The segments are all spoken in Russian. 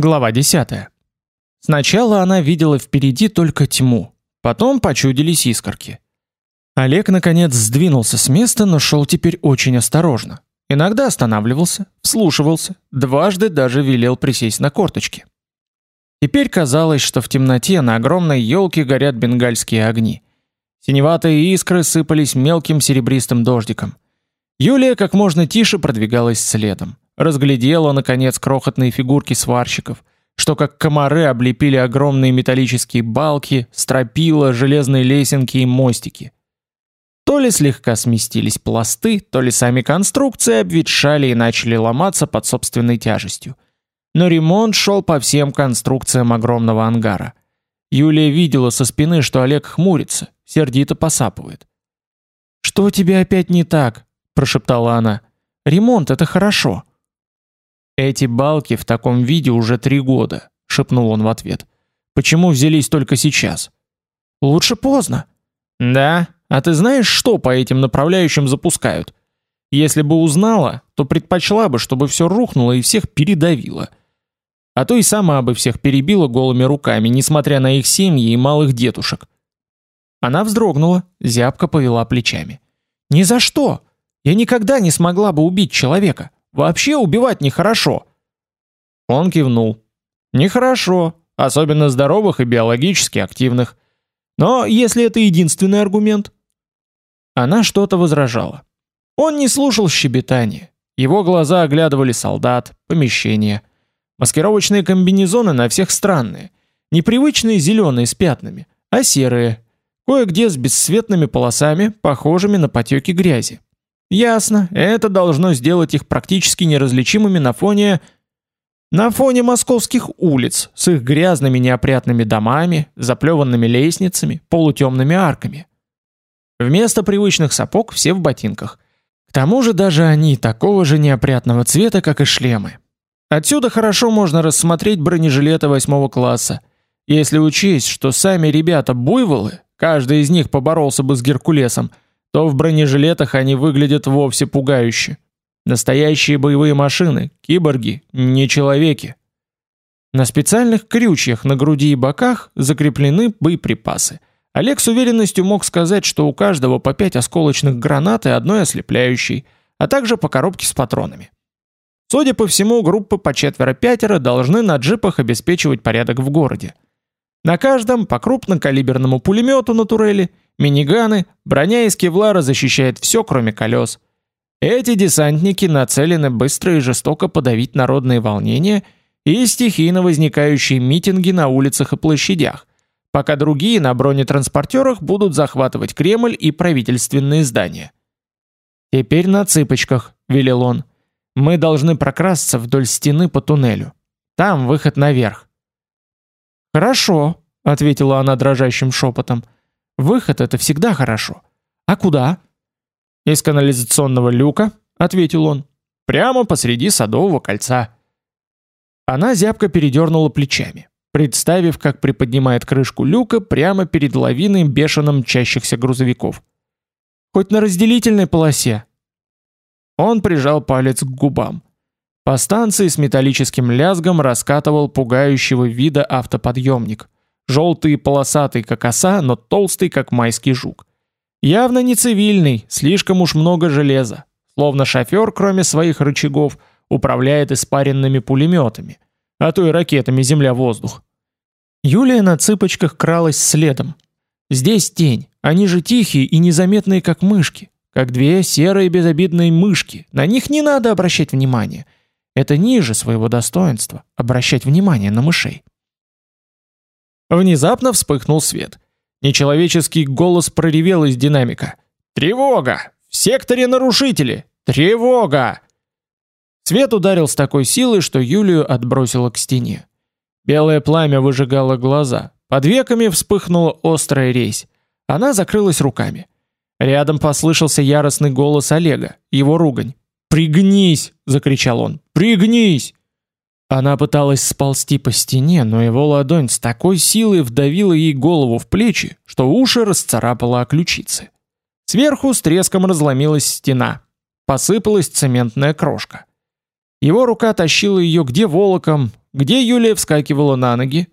Глава 10. Сначала она видела впереди только тьму, потом почудились искорки. Олег наконец сдвинулся с места, но шел теперь очень осторожно. Иногда останавливался, вслушивался, дважды даже велел присесть на корточки. Теперь казалось, что в темноте на огромной елке горят бенгальские огни. Синеватые искры сыпались мелким серебристым дождиком. Юлия как можно тише продвигалась следом разглядела наконец крохотные фигурки сварщиков, что как комары облепили огромные металлические балки, стропила, железные лесенки и мостики. То ли слегка сместились пласты, то ли сами конструкции обветшали и начали ломаться под собственной тяжестью. Но ремонт шел по всем конструкциям огромного ангара. Юлия видела со спины, что Олег хмурится, сердито посапывает. «Что у тебя опять не так?» – прошептала она. «Ремонт – это хорошо». Эти балки в таком виде уже три года, шепнул он в ответ. Почему взялись только сейчас? Лучше поздно. Да, а ты знаешь, что по этим направляющим запускают? Если бы узнала, то предпочла бы, чтобы все рухнуло и всех передавило. А то и сама бы всех перебила голыми руками, несмотря на их семьи и малых детушек. Она вздрогнула, зябко повела плечами. Ни за что. Я никогда не смогла бы убить человека. Вообще убивать нехорошо. Он кивнул. Нехорошо, особенно здоровых и биологически активных. Но если это единственный аргумент, она что-то возражала. Он не слушал щебетания. Его глаза оглядывали солдат, помещения. Маскировочные комбинезоны на всех странные. Непривычные зеленые с пятнами, а серые. Кое-где с бесцветными полосами, похожими на потеки грязи. Ясно, это должно сделать их практически неразличимыми на фоне на фоне московских улиц с их грязными неопрятными домами, заплеванными лестницами, полутемными арками. Вместо привычных сапог все в ботинках. К тому же даже они такого же неопрятного цвета, как и шлемы. Отсюда хорошо можно рассмотреть бронежилеты восьмого класса. Если учесть, что сами ребята буйволы, каждый из них поборолся бы с Геркулесом, то в бронежилетах они выглядят вовсе пугающе. Настоящие боевые машины, киборги, не человеки. На специальных крючьях на груди и боках закреплены боеприпасы. Олег с уверенностью мог сказать, что у каждого по пять осколочных гранат и одной ослепляющей, а также по коробке с патронами. Судя по всему, группы по четверо-пятеро должны на джипах обеспечивать порядок в городе. На каждом по крупнокалиберному пулемету на турели – Миниганы, броня из кевлара защищает все, кроме колес. Эти десантники нацелены быстро и жестоко подавить народные волнения и стихийно возникающие митинги на улицах и площадях, пока другие на бронетранспортерах будут захватывать Кремль и правительственные здания. «Теперь на цыпочках», — велел он. «Мы должны прокрасться вдоль стены по туннелю. Там выход наверх». «Хорошо», — ответила она дрожащим шепотом. Выход это всегда хорошо. А куда? Из канализационного люка, ответил он. Прямо посреди садового кольца. Она зябко передернула плечами, представив, как приподнимает крышку люка прямо перед лавиной бешено мчащихся грузовиков. Хоть на разделительной полосе. Он прижал палец к губам. По станции с металлическим лязгом раскатывал пугающего вида автоподъемник желтый и полосатый, как оса, но толстый, как майский жук. Явно не цивильный, слишком уж много железа. Словно шофер, кроме своих рычагов, управляет испаренными пулеметами, а то и ракетами земля-воздух. Юлия на цыпочках кралась следом. Здесь тень, они же тихие и незаметные, как мышки, как две серые безобидные мышки. На них не надо обращать внимание. Это ниже своего достоинства обращать внимание на мышей. Внезапно вспыхнул свет. Нечеловеческий голос проревел из динамика. «Тревога! В секторе нарушители! Тревога!» Свет ударил с такой силой, что Юлию отбросило к стене. Белое пламя выжигало глаза. Под веками вспыхнула острая резь. Она закрылась руками. Рядом послышался яростный голос Олега, его ругань. «Пригнись!» — закричал он. «Пригнись!» Она пыталась сползти по стене, но его ладонь с такой силой вдавила ей голову в плечи, что уши расцарапала о ключицы. Сверху с треском разломилась стена. Посыпалась цементная крошка. Его рука тащила ее где волоком, где Юлия вскакивала на ноги.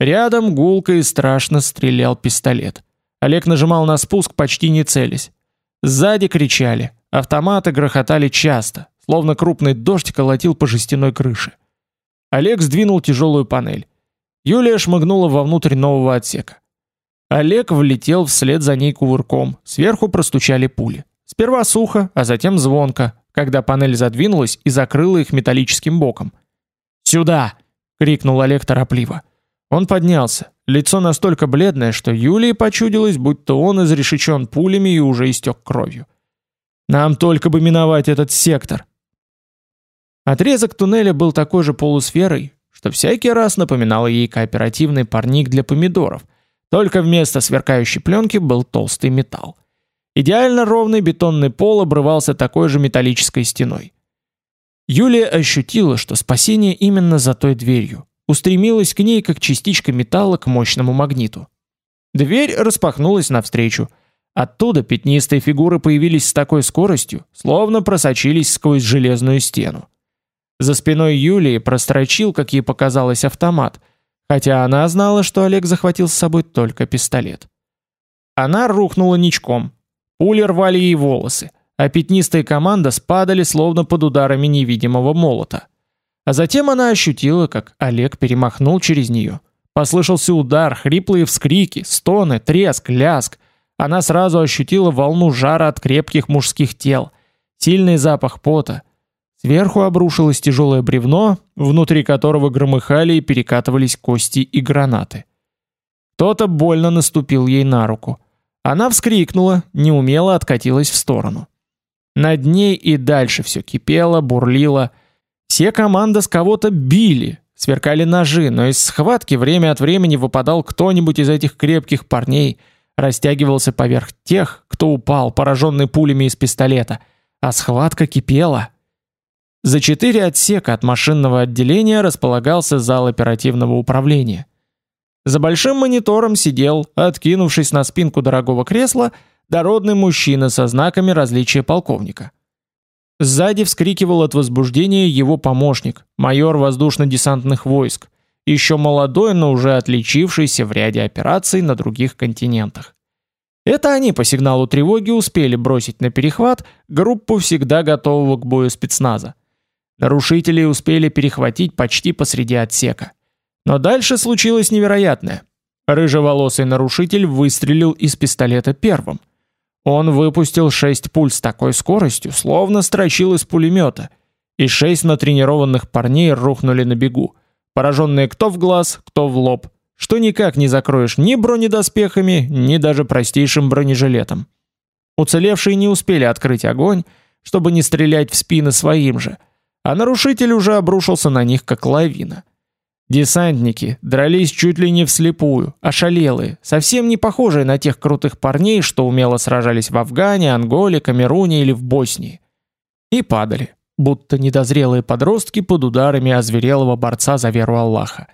Рядом гулко и страшно стрелял пистолет. Олег нажимал на спуск, почти не целясь. Сзади кричали. Автоматы грохотали часто, словно крупный дождь колотил по жестяной крыше. Олег сдвинул тяжелую панель. Юлия шмыгнула вовнутрь нового отсека. Олег влетел вслед за ней кувырком. Сверху простучали пули. Сперва сухо, а затем звонко, когда панель задвинулась и закрыла их металлическим боком. "Сюда!" крикнул Олег торопливо. Он поднялся. Лицо настолько бледное, что Юлии почудилось, будто он изрешечен пулями и уже истек кровью. Нам только бы миновать этот сектор. Отрезок туннеля был такой же полусферой, что всякий раз напоминал ей кооперативный парник для помидоров, только вместо сверкающей пленки был толстый металл. Идеально ровный бетонный пол обрывался такой же металлической стеной. Юлия ощутила, что спасение именно за той дверью, устремилась к ней как частичка металла к мощному магниту. Дверь распахнулась навстречу. Оттуда пятнистые фигуры появились с такой скоростью, словно просочились сквозь железную стену. За спиной Юлии прострочил, как ей показалось, автомат, хотя она знала, что Олег захватил с собой только пистолет. Она рухнула ничком. Пули рвали ей волосы, а пятнистая команда спадали словно под ударами невидимого молота. А затем она ощутила, как Олег перемахнул через нее. Послышался удар, хриплые вскрики, стоны, треск, ляск. Она сразу ощутила волну жара от крепких мужских тел, сильный запах пота. Сверху обрушилось тяжелое бревно, внутри которого громыхали и перекатывались кости и гранаты. Кто-то больно наступил ей на руку. Она вскрикнула, неумело откатилась в сторону. Над ней и дальше все кипело, бурлило, все команды с кого-то били, сверкали ножи, но из схватки время от времени выпадал кто-нибудь из этих крепких парней, растягивался поверх тех, кто упал, пораженный пулями из пистолета, а схватка кипела. За четыре отсека от машинного отделения располагался зал оперативного управления. За большим монитором сидел, откинувшись на спинку дорогого кресла, дородный мужчина со знаками различия полковника. Сзади вскрикивал от возбуждения его помощник, майор воздушно-десантных войск, еще молодой, но уже отличившийся в ряде операций на других континентах. Это они по сигналу тревоги успели бросить на перехват группу всегда готового к бою спецназа. Нарушители успели перехватить почти посреди отсека. Но дальше случилось невероятное. Рыжеволосый нарушитель выстрелил из пистолета первым. Он выпустил шесть пуль с такой скоростью, словно строчил из пулемета, и шесть натренированных парней рухнули на бегу, пораженные кто в глаз, кто в лоб, что никак не закроешь ни бронедоспехами, ни даже простейшим бронежилетом. Уцелевшие не успели открыть огонь, чтобы не стрелять в спины своим же, а нарушитель уже обрушился на них как лавина. Десантники дрались чуть ли не вслепую, ошалелые, совсем не похожие на тех крутых парней, что умело сражались в Афгане, Анголе, Камеруне или в Боснии. И падали, будто недозрелые подростки под ударами озверелого борца за веру Аллаха.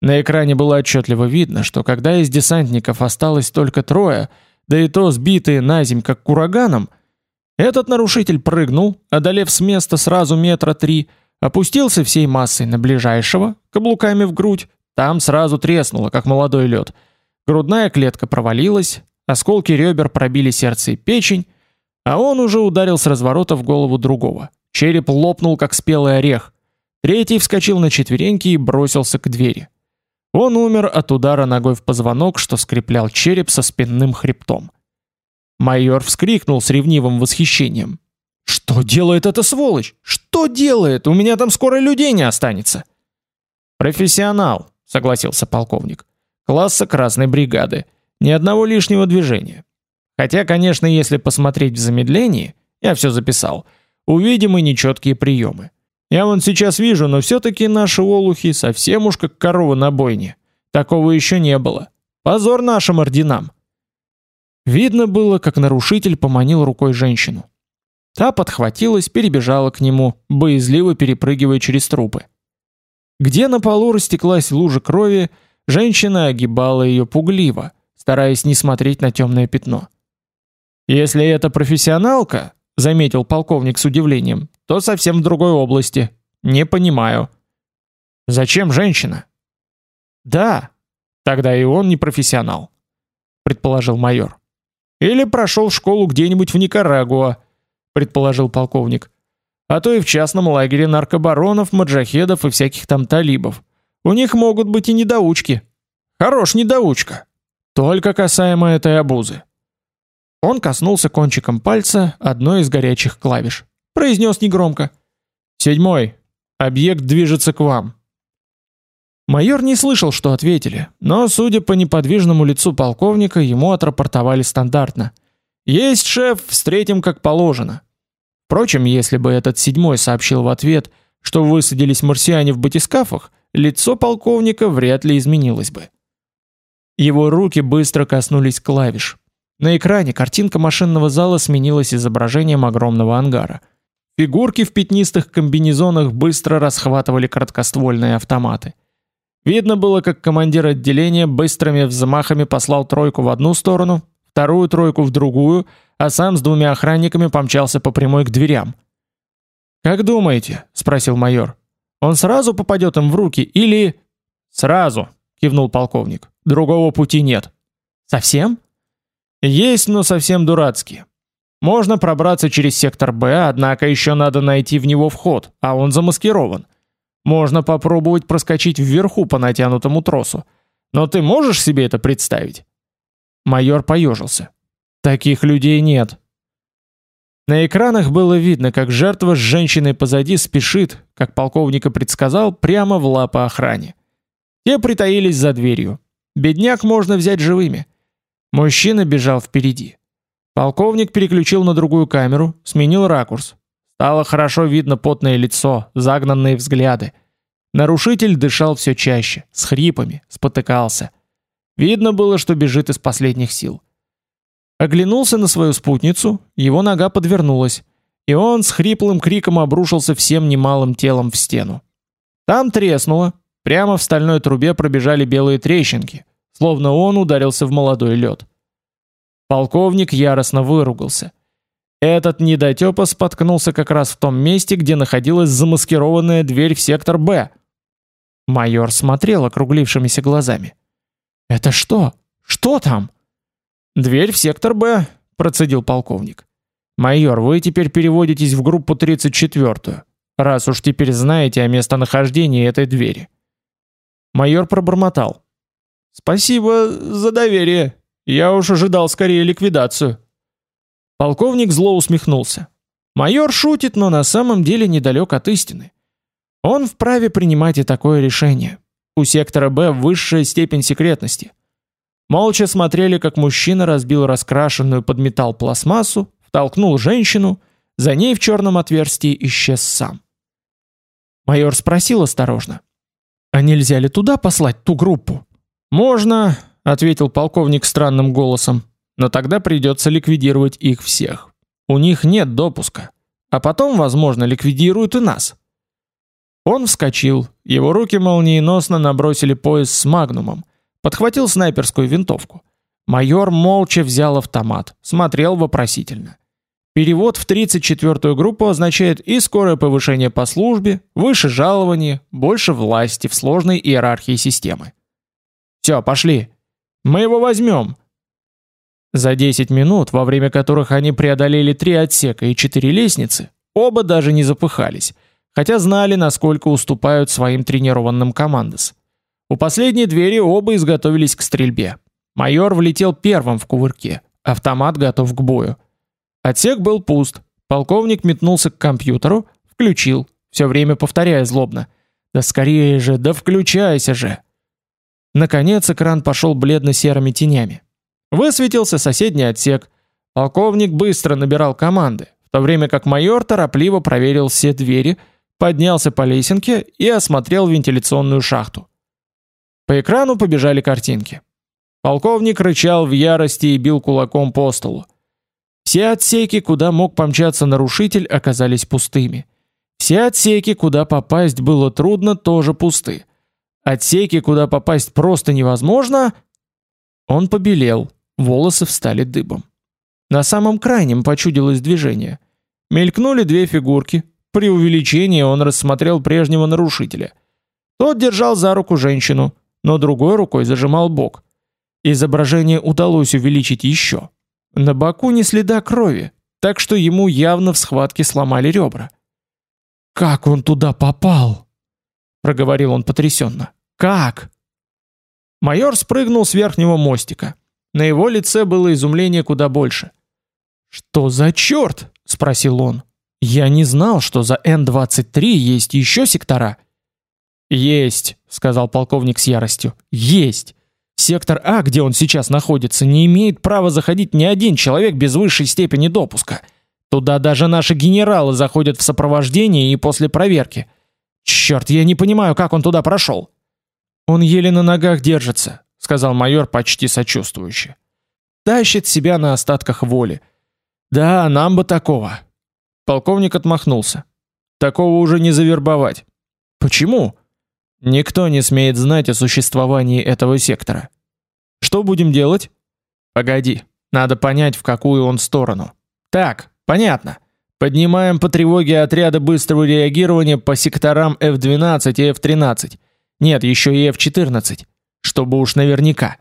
На экране было отчетливо видно, что когда из десантников осталось только трое, да и то сбитые на земь как ураганом, этот нарушитель прыгнул, одолев с места сразу метра три, Опустился всей массой на ближайшего, каблуками в грудь, там сразу треснуло, как молодой лед. Грудная клетка провалилась, осколки ребер пробили сердце и печень, а он уже ударил с разворота в голову другого. Череп лопнул, как спелый орех. Третий вскочил на четвереньки и бросился к двери. Он умер от удара ногой в позвонок, что скреплял череп со спинным хребтом. Майор вскрикнул с ревнивым восхищением. Что делает эта сволочь? Что делает? У меня там скоро людей не останется. Профессионал, согласился полковник. Класса красной бригады. Ни одного лишнего движения. Хотя, конечно, если посмотреть в замедлении, я все записал. Увидим и нечеткие приемы. Я вон сейчас вижу, но все таки наши олухи совсем уж как коровы на бойне. Такого еще не было. Позор нашим орденам. Видно было, как нарушитель поманил рукой женщину. Та подхватилась, перебежала к нему, боязливо перепрыгивая через трупы. Где на полу растеклась лужа крови, женщина огибала ее пугливо, стараясь не смотреть на темное пятно. Если это профессионалка, заметил полковник с удивлением, то совсем в другой области. Не понимаю. Зачем женщина? Да, тогда и он не профессионал, предположил майор. Или прошел школу где-нибудь в Никарагуа, предположил полковник. А то и в частном лагере наркобаронов, маджахедов и всяких там талибов. У них могут быть и недоучки. Хорош недоучка. Только касаемо этой обузы. Он коснулся кончиком пальца одной из горячих клавиш. Произнес негромко. «Седьмой. Объект движется к вам». Майор не слышал, что ответили, но, судя по неподвижному лицу полковника, ему отрапортовали стандартно. «Есть, шеф, встретим как положено». Впрочем, если бы этот седьмой сообщил в ответ, что высадились марсиане в батискафах, лицо полковника вряд ли изменилось бы. Его руки быстро коснулись клавиш. На экране картинка машинного зала сменилась изображением огромного ангара. Фигурки в пятнистых комбинезонах быстро расхватывали короткоствольные автоматы. Видно было, как командир отделения быстрыми взмахами послал тройку в одну сторону, вторую тройку в другую, а сам с двумя охранниками помчался по прямой к дверям. «Как думаете?» — спросил майор. «Он сразу попадет им в руки или...» «Сразу», — кивнул полковник. «Другого пути нет». «Совсем?» «Есть, но совсем дурацкие. Можно пробраться через сектор Б, однако еще надо найти в него вход, а он замаскирован. Можно попробовать проскочить вверху по натянутому тросу. Но ты можешь себе это представить?» Майор поежился. «Таких людей нет». На экранах было видно, как жертва с женщиной позади спешит, как полковник и предсказал, прямо в лапы охране. Те притаились за дверью. Бедняк можно взять живыми. Мужчина бежал впереди. Полковник переключил на другую камеру, сменил ракурс. Стало хорошо видно потное лицо, загнанные взгляды. Нарушитель дышал все чаще, с хрипами, спотыкался. Видно было, что бежит из последних сил. Оглянулся на свою спутницу, его нога подвернулась, и он с хриплым криком обрушился всем немалым телом в стену. Там треснуло, прямо в стальной трубе пробежали белые трещинки, словно он ударился в молодой лед. Полковник яростно выругался. Этот недотепа споткнулся как раз в том месте, где находилась замаскированная дверь в сектор Б. Майор смотрел округлившимися глазами. «Это что? Что там?» «Дверь в сектор Б», — процедил полковник. «Майор, вы теперь переводитесь в группу 34-ю, раз уж теперь знаете о местонахождении этой двери». Майор пробормотал. «Спасибо за доверие. Я уж ожидал скорее ликвидацию». Полковник зло усмехнулся. Майор шутит, но на самом деле недалек от истины. Он вправе принимать и такое решение. У сектора Б высшая степень секретности. Молча смотрели, как мужчина разбил раскрашенную под металл пластмассу, втолкнул женщину, за ней в черном отверстии исчез сам. Майор спросил осторожно: "А нельзя ли туда послать ту группу?" "Можно", ответил полковник странным голосом. "Но тогда придется ликвидировать их всех. У них нет допуска, а потом, возможно, ликвидируют и нас". Он вскочил, его руки молниеносно набросили пояс с магнумом, подхватил снайперскую винтовку. Майор молча взял автомат, смотрел вопросительно. Перевод в 34-ю группу означает и скорое повышение по службе, выше жалование, больше власти в сложной иерархии системы. Все, пошли. Мы его возьмем. За 10 минут, во время которых они преодолели три отсека и четыре лестницы, оба даже не запыхались хотя знали, насколько уступают своим тренированным командос. У последней двери оба изготовились к стрельбе. Майор влетел первым в кувырке, автомат готов к бою. Отсек был пуст. Полковник метнулся к компьютеру, включил, все время повторяя злобно: "Да скорее же, да включайся же". Наконец экран пошел бледно-серыми тенями. Высветился соседний отсек. Полковник быстро набирал команды, в то время как майор торопливо проверил все двери поднялся по лесенке и осмотрел вентиляционную шахту. По экрану побежали картинки. Полковник рычал в ярости и бил кулаком по столу. Все отсеки, куда мог помчаться нарушитель, оказались пустыми. Все отсеки, куда попасть было трудно, тоже пусты. Отсеки, куда попасть просто невозможно, он побелел, волосы встали дыбом. На самом крайнем почудилось движение. Мелькнули две фигурки, при увеличении он рассмотрел прежнего нарушителя. Тот держал за руку женщину, но другой рукой зажимал бок. Изображение удалось увеличить еще. На боку не следа крови, так что ему явно в схватке сломали ребра. «Как он туда попал?» — проговорил он потрясенно. «Как?» Майор спрыгнул с верхнего мостика. На его лице было изумление куда больше. «Что за черт?» — спросил он. «Я не знал, что за Н-23 есть еще сектора». «Есть», — сказал полковник с яростью. «Есть. Сектор А, где он сейчас находится, не имеет права заходить ни один человек без высшей степени допуска. Туда даже наши генералы заходят в сопровождении и после проверки. Черт, я не понимаю, как он туда прошел». «Он еле на ногах держится», — сказал майор почти сочувствующе. «Тащит себя на остатках воли. Да, нам бы такого». Полковник отмахнулся. «Такого уже не завербовать». «Почему?» Никто не смеет знать о существовании этого сектора. Что будем делать? Погоди, надо понять, в какую он сторону. Так, понятно. Поднимаем по тревоге отряды быстрого реагирования по секторам F12 и F13. Нет, еще и F14, чтобы уж наверняка.